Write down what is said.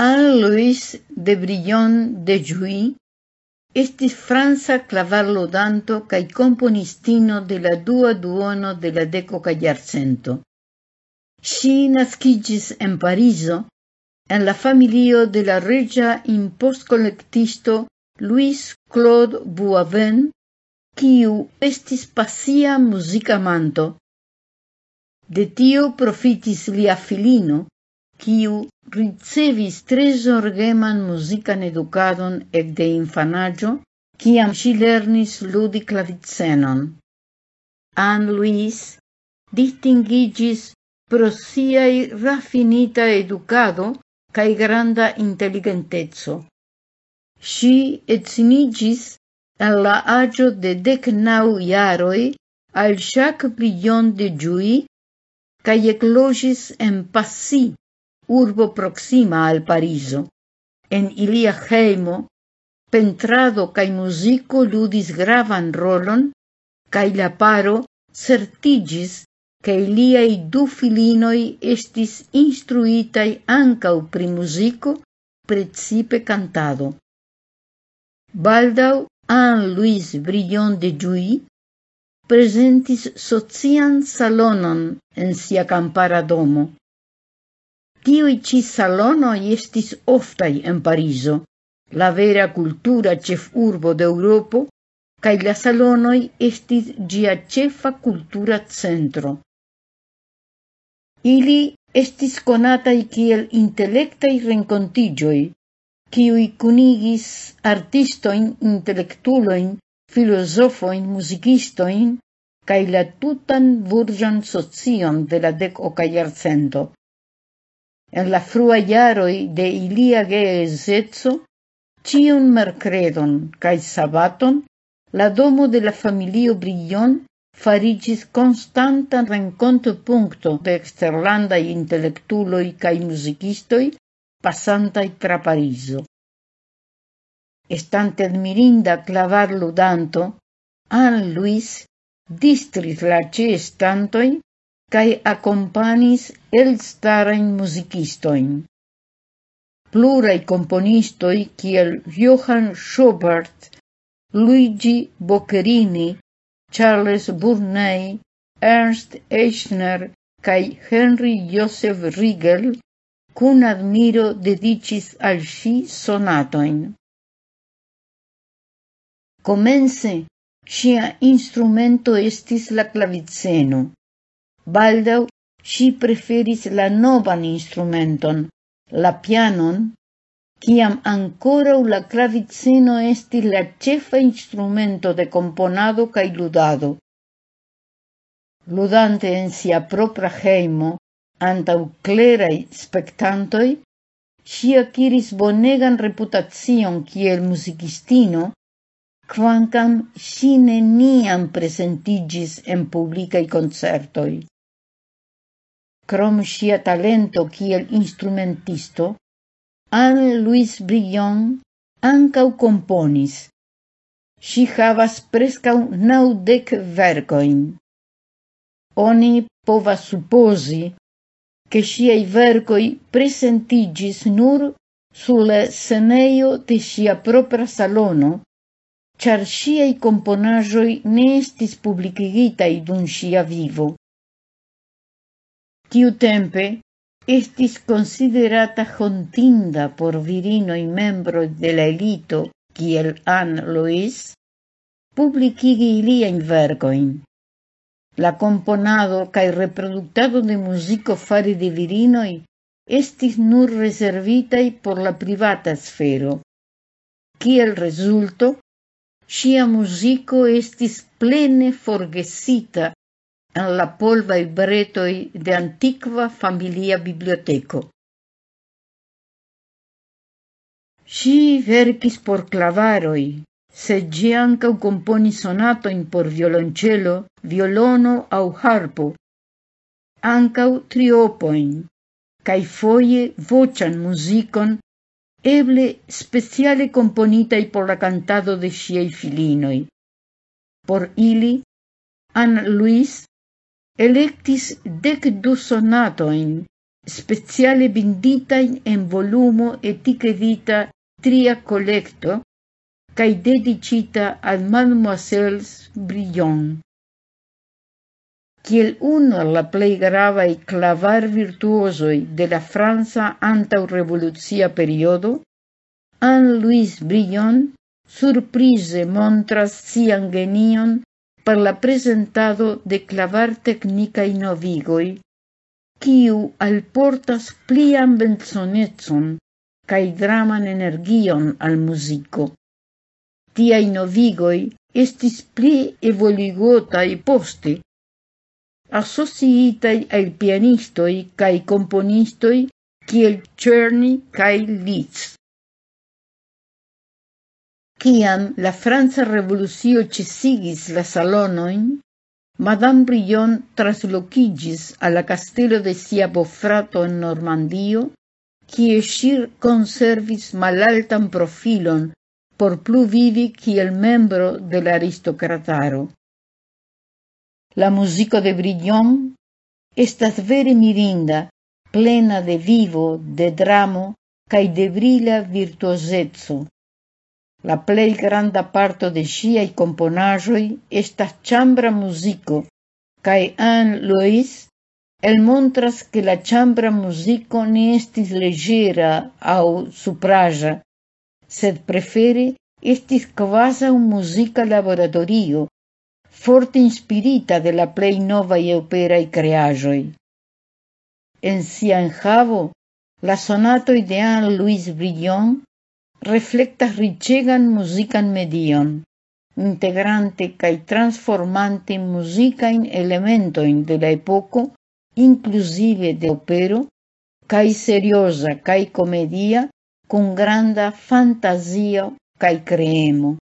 Anne-Louis de Brillon de Jouy estis franca clavarlodanto cae componistino de la dua duono de la deco jarcento. Si nascigis en Pariso, en la familio de la reĝa impostkolektisto Louis Claude Boivin, quiu estis pasia muzicamanto. De tio profitis lia filino, quiu ricevis tre zorgeman musican educadon ec de infanaggio, ciam si lernis ludi clavicenon. Anne Louise distinguigis pro siai raffinita educado cae granda intelligentezzo. Si etsinigis en la agio de decnau iaroi al Jacques Brillon de Jouy cae eclogis en Passy urbo proxima al Pariso. En ilia heimo, pentrado cae musico ludis gravan rolon, cae la paro certigis che iliai du filinoi estis instruitai ancau pri musico, principe cantado. Baldau, Anne-Louise Brillon de Jouy presentis socian salonon en sia domo. Tiui ci salonoi estis oftai en Pariso, la vera cultura cef urbo europo cae la salonoi estis gia cefa cultura centro. Ili estis conatai kiel intelectai rencontigioi, kiui cunigis artistoin, intelectuloin, filosofoin, musicistoin, cae la tutan burgian socion de la dec ocaiarcento en la frua iaroi de ilia geedzeco, cion mercredon cae sabaton la domo de la familio Brillon farigis constanta rencontro puncto de exterlandai intelektuloj cae musicistoi passantai tra Pariso. Estante admirinda klavarludanto, Anne Louis distris la ĉeestantojn cae accompanis elstarain musicistoin. Plurai componistoi kiel Johann Schubert, Luigi Boccherini, Charles Burney, Ernst Eichner cae Henry Joseph Riegel cun admiro dedicis al si sonatoin. Comence, sia instrumento estis la claviceno, baldau si preferis la novan instrumenton, la pianon, ciam ancora la clavicino esti la cefa instrumento de componado cae ludado. Ludante en sia propra heimo, antau clerai spectantoi, si aciris bonegan reputacion kiel musicistino, quancam si neniam presentigis en publikaj concertoi. Crom sia talento kiel instrumentisto, Anne-Louise Brillon ancau componis. Si havas prescau naudec vergoin. Oni povas supposi che siei vergoi presentigis nur sulle seneio de sia propra salono, char siei componajoi ne estis publicigitai dun sia vivo. Tiu tempe estis considerata hontinda por virinoj membro de la elito kiel Anne Louis publicigi iliajn vergoin. La componado cae reproductado de musico fare de virinoi estis nur reservitai por la privata sfero. Kiel resulto, sia musico estis plene forgesita en la polvaj bretoj de antiqua familia biblioteco. Si verkis por clavaroi, sed ĝi ankaŭ komponis sonatojn por violoncello, violono au harpo, ancau triopoin, cae foie vocian muzikon, eble speciale componitai por la cantado de siei filinoi. Por ili, Anne Luis electis dec du sonatoin, speciale binditain en volumo etichedita tria collecto, cae dedicita al Mademoiselles Brillon. Kiel uno la plei gravae clavar virtuosoi de la Franza antau revoluzia periodo, Anne-Louise Brillon surprise montras sian genion per la presentado de clavar technicae novigoi, kiu alportas plian benzonetson cae draman energion al musico. Tiai novigoi estis pli evoligotai poste, associitai al pianistoi cae componistoi kiel Czerny cae Liszt. Ciam la Franza Revolucio cesigis la salonoin, Madame Brillon traslocigis alla castello de sia bofrato en Normandio, cie sir conservis malaltan profilon por plu vivi kiel membro de l'aristocrataro. La musico de Brillon estas vere mirinda, plena de vivo, de dramo, cae de brila virtuosezzo. La plei granda parto de sciai componajoi estas chambra muziko, cae Anne Louis elmontras que la chambra muziko ne estis legera au supraja, sed prefere estis kvazaŭ muzika laboratorio, forte inspirita de la plei nova e opera i creajoi. En sia enhavo, la sonato de Anne Louis Brillon reflectas richegan musican medion, integrante cae transformante musicain elementoin de la epoco, inclusive de opero, cae seriosa cae comedia, con granda fantasio cae creemo.